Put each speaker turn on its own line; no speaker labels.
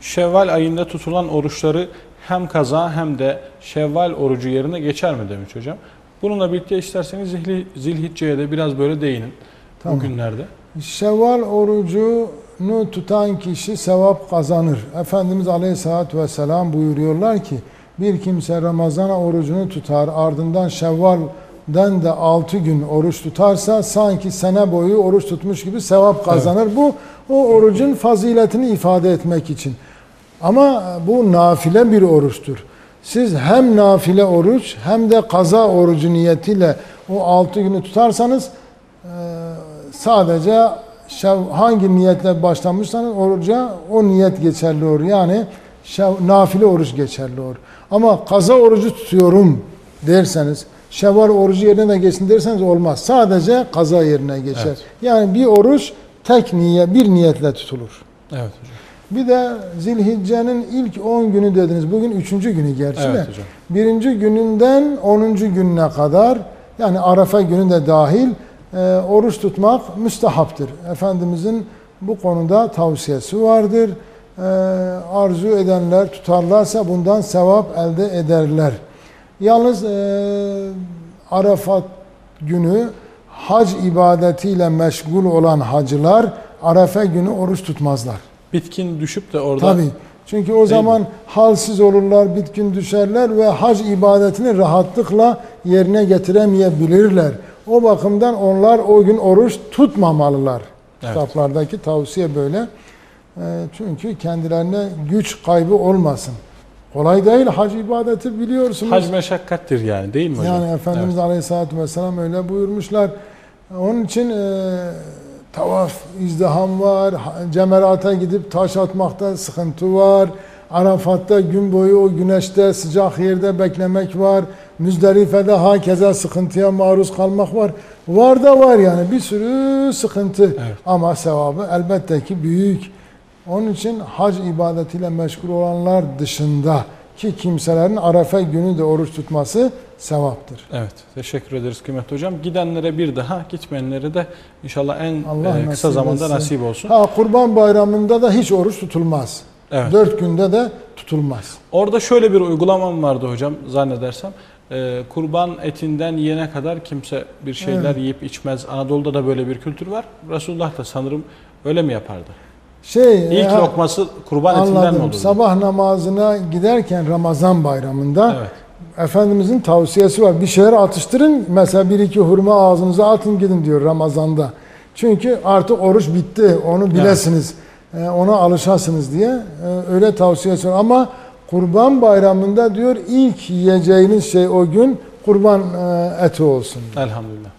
Şevval ayında tutulan oruçları hem kaza hem de Şevval orucu yerine geçer mi demiş hocam. Bununla birlikte isterseniz Zihli- Zilhicce'ye de biraz böyle değinin
Tamam.
günlerde.
Şevval orucunu tutan kişi sevap kazanır. Efendimiz Aleyhisselatü Vesselam buyuruyorlar ki bir kimse Ramazan orucunu tutar ardından Şevval'den de 6 gün oruç tutarsa sanki sene boyu oruç tutmuş gibi sevap kazanır. Bu o orucun faziletini ifade etmek için. Ama bu nafile bir oruçtur. Siz hem nafile oruç hem de kaza orucu niyetiyle o 6 günü tutarsanız e, sadece hangi niyetle başlamışsanız oruca o niyet geçerli olur. Yani nafile oruç geçerli olur. Ama kaza orucu tutuyorum derseniz şevval orucu yerine de geçsin derseniz olmaz. Sadece kaza yerine geçer.
Evet.
Yani bir oruç tek niye bir niyetle tutulur.
Evet hocam.
Bir de Zilhicce'nin ilk 10 günü dediniz. Bugün 3. günü gerçi
Evet
de.
hocam.
Birinci gününden 10. gününe kadar yani Arafa günü de dahil e, oruç tutmak müstehaptır. Efendimizin bu konuda tavsiyesi vardır. E, arzu edenler tutarlarsa bundan sevap elde ederler. Yalnız e, Arafat günü hac ibadetiyle meşgul olan hacılar Arafa günü oruç tutmazlar.
Bitkin düşüp de orada
Tabii. Çünkü o zaman halsiz olurlar, bitkin düşerler ve hac ibadetini rahatlıkla yerine getiremeyebilirler. O bakımdan onlar o gün oruç tutmamalılar.
Evet.
Kitaplardaki tavsiye böyle. Ee, Çünkü kendilerine güç kaybı olmasın. Kolay değil hac ibadeti biliyorsunuz.
hac meşakkattir yani değil mi hocam?
Yani Efendimiz Aleyhisselatü Vesselam öyle buyurmuşlar. Onun için e, tavaf izdiham var, cemerata gidip taş atmakta sıkıntı var. Arafat'ta gün boyu o güneşte sıcak yerde beklemek var. Müzdelife'de hakeza sıkıntıya maruz kalmak var. Var da var yani bir sürü sıkıntı.
Evet.
Ama sevabı elbette ki büyük. Onun için hac ibadetiyle meşgul olanlar dışında ki kimselerin Arafa günü de oruç tutması sevaptır.
Evet, teşekkür ederiz kıymetli hocam. Gidenlere bir daha, gitmeyenlere de inşallah en
Allah
e, kısa
nasip
zamanda
etsin.
nasip olsun.
Ha kurban bayramında da hiç oruç tutulmaz.
Evet.
Dört günde de tutulmaz.
Orada şöyle bir uygulamam vardı hocam zannedersem. E, kurban etinden yiyene kadar kimse bir şeyler yiyip içmez. Anadolu'da da böyle bir kültür var. Resulullah da sanırım öyle mi yapardı?
Şey,
İlk lokması kurban etinden mi
anladım.
olurdu?
Sabah namazına giderken Ramazan bayramında
Evet.
Efendimizin tavsiyesi var. Bir şeyler atıştırın. Mesela bir iki hurma ağzınıza atın gidin diyor Ramazan'da. Çünkü artık oruç bitti. Onu bilesiniz. Ee, Ona alışasınız diye e, öyle tavsiyesi var. Ama kurban bayramında diyor ilk yiyeceğiniz şey o gün kurban e, eti olsun.
Elhamdülillah.